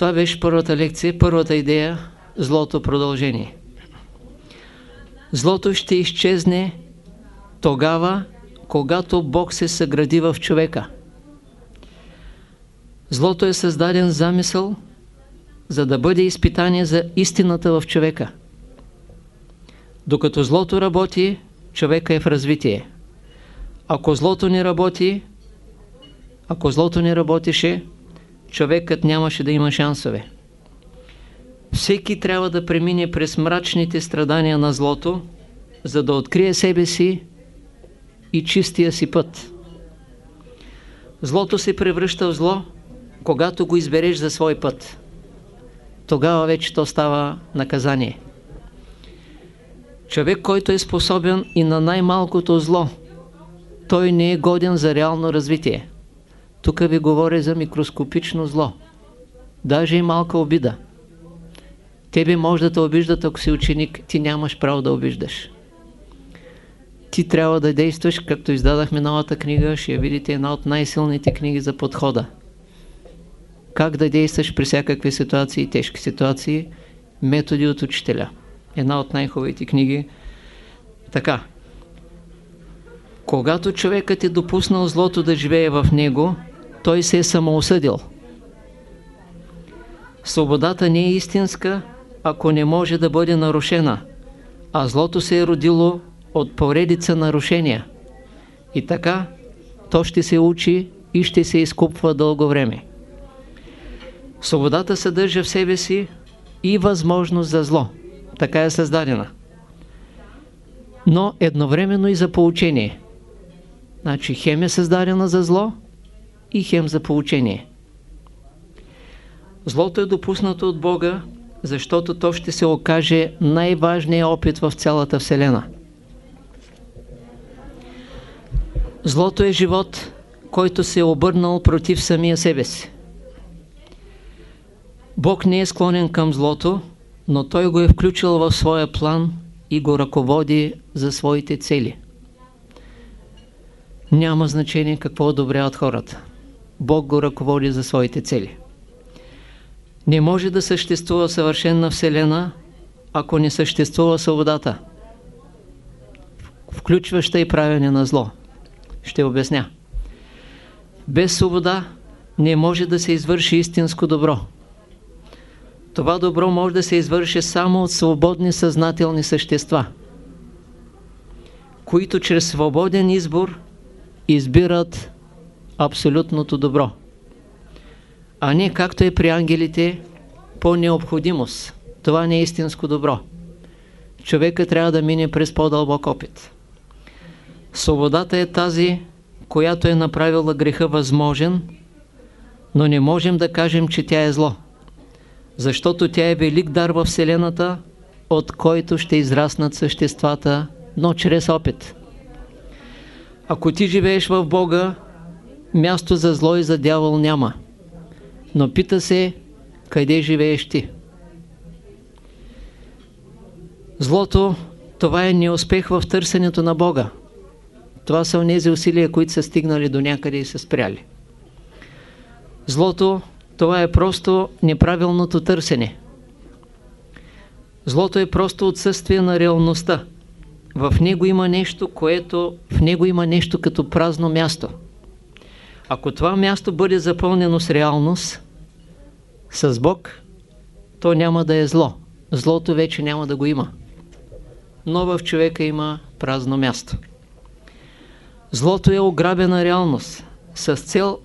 Това беше първата лекция, първата идея, злото продължение. Злото ще изчезне тогава, когато Бог се съгради в човека. Злото е създаден замисъл, за да бъде изпитание за истината в човека. Докато злото работи, човека е в развитие. Ако злото не работи, ако злото не работеше, човекът нямаше да има шансове. Всеки трябва да премине през мрачните страдания на злото, за да открие себе си и чистия си път. Злото се превръща в зло, когато го избереш за свой път. Тогава вече то става наказание. Човек, който е способен и на най-малкото зло, той не е годен за реално развитие. Тук ви говоря за микроскопично зло. Даже и малка обида. Тебе може да те обиждат, ако си ученик, ти нямаш право да обиждаш. Ти трябва да действаш, както издадахме новата книга, ще я видите една от най-силните книги за подхода. Как да действаш при всякакви ситуации, тежки ситуации, методи от учителя. Една от най-хубавите книги. Така. Когато човекът е допуснал злото да живее в него, той се е самоосъдил. Свободата не е истинска, ако не може да бъде нарушена, а злото се е родило от поредица нарушения. И така, то ще се учи и ще се изкупва дълго време. Свободата съдържа в себе си и възможност за зло. Така е създадена. Но едновременно и за получение. Значи хем е създадена за зло и хем за получение. Злото е допуснато от Бога, защото то ще се окаже най-важният опит в цялата Вселена. Злото е живот, който се е обърнал против самия себе си. Бог не е склонен към злото, но Той го е включил в своя план и го ръководи за своите цели. Няма значение какво одобряват хората. Бог го ръководи за своите цели. Не може да съществува съвършенна Вселена, ако не съществува свободата, включваща и правене на зло. Ще обясня. Без свобода не може да се извърши истинско добро. Това добро може да се извърши само от свободни съзнателни същества, които чрез свободен избор избират абсолютното добро, а не както е при ангелите по необходимост. Това не е истинско добро. Човека трябва да мине през по-дълбок опит. Свободата е тази, която е направила греха възможен, но не можем да кажем, че тя е зло. Защото тя е велик дар във Вселената, от който ще израснат съществата, но чрез опит. Ако ти живееш в Бога, място за зло и за дявол няма. Но пита се, къде живееш ти? Злото, това е неуспех в търсенето на Бога. Това са онези усилия, които са стигнали до някъде и са спряли. Злото, това е просто неправилното търсене. Злото е просто отсъствие на реалността. В него има нещо, което в него има нещо като празно място. Ако това място бъде запълнено с реалност, с Бог, то няма да е зло. Злото вече няма да го има. Но в човека има празно място. Злото е ограбена реалност с цел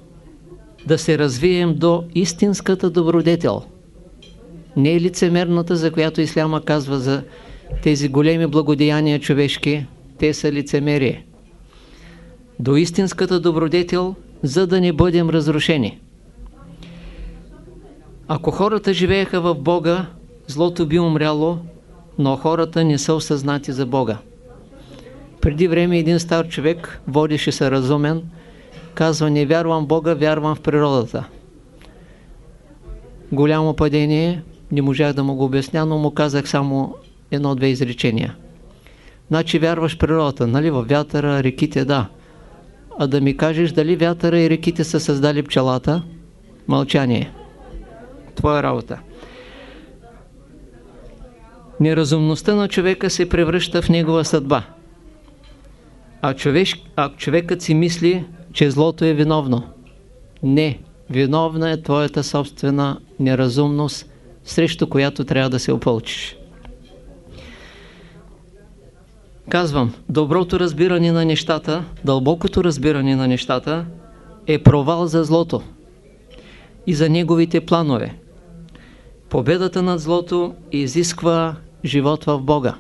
да се развием до истинската добродетел. Не е лицемерната, за която Исляма казва за тези големи благодеяния човешки, те са лицемерие. До истинската добродетел, за да не бъдем разрушени. Ако хората живееха в Бога, злото би умряло, но хората не са осъзнати за Бога. Преди време един стар човек, водеше се разумен, казва, не вярвам Бога, вярвам в природата. Голямо падение, не можах да му го обясня, но му казах само едно-две изречения. Значи вярваш в природата, нали? В вятъра, реките, да. А да ми кажеш дали вятъра и реките са създали пчелата? Мълчание. Твоя работа. Неразумността на човека се превръща в негова съдба. А, човек, а човекът си мисли, че злото е виновно. Не, виновна е твоята собствена неразумност, срещу която трябва да се опълчиш. Казвам, доброто разбиране на нещата, дълбокото разбиране на нещата е провал за злото и за неговите планове. Победата над злото изисква живот в Бога.